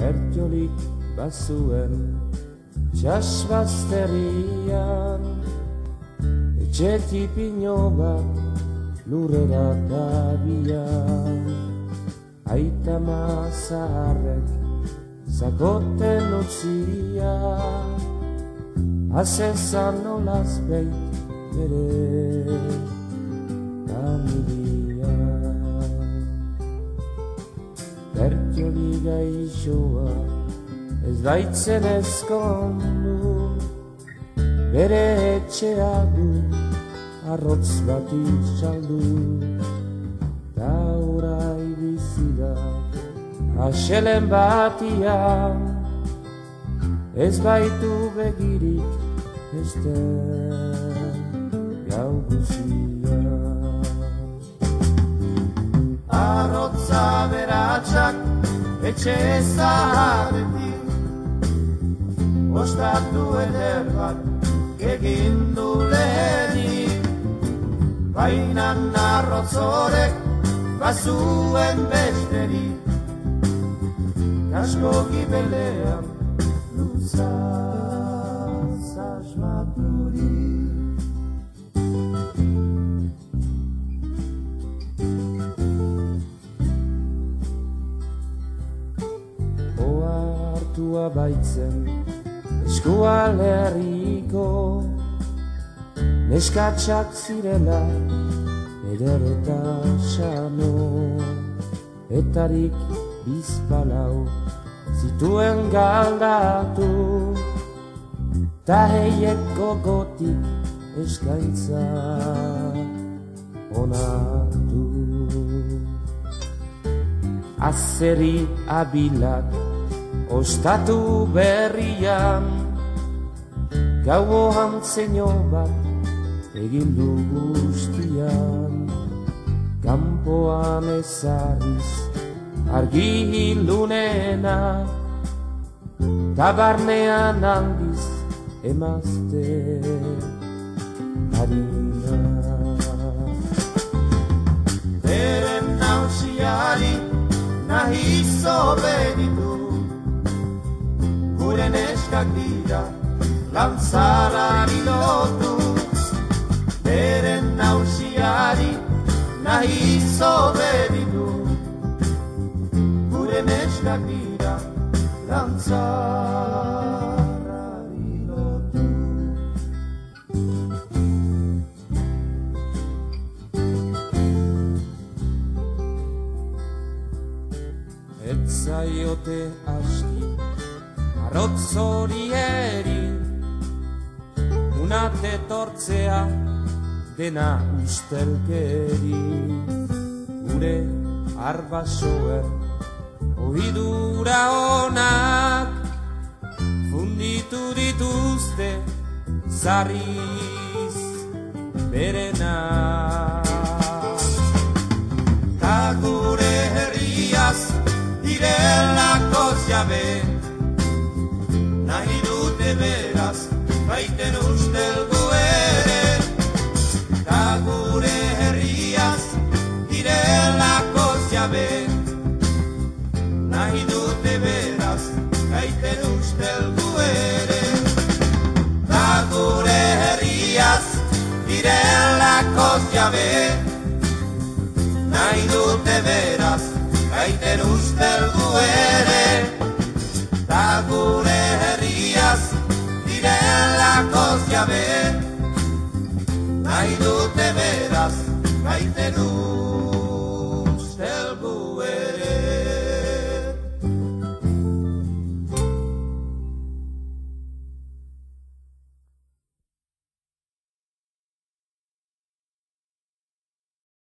bertiolik bazuen txasbazterian etxetik pino bat lurrera tabian aita mazarrek zakoten utzia azezan nolaz beit bere gaixoa ez baitzen ezkondu bere etxea du arrotz bat itxaldu. Da orai bizida aselen batian ez baitu begirik ez gau guzia arrotza beratxak etxe zaharretik. Ostatu eder bat egin du lehenik. Baina narrotzorek bazuen besteri kasko gibelean luzaz asmaturi baitzen eskua lerriko neskatsak zirela eder eta xano. Etarik bizpalau zituen galdatu. Ta heiek gogotik eskaintza onatu azeri abilak ostatu berrian gauoan zeino bat egin du guztian. Kanpoan ezarriz argi hilunena tabarnean handiz emazte harina Beren nausiari nahi zobeditu Neskak dira lantzarari lotu Beren nausiari nahi zobeditu Gure neskak dira lantzarari lotu etzaiote aski arrotz hori eri unate tortzea dena ustelkeri. Gure arbasoen oidura onak funditu dituzte zarriz berenak. Ta gure herriaz direlako jabe beraz baiten ustelgu ere Ta gure herriaz direlako jabe. Nahi dute beraz baiten ustelgu ere Ta gure herriaz direlako jabe. Nahi dute beraz, gaiten ustelgu ere. Jabe, nahi dute beraz, gaiten ustelgu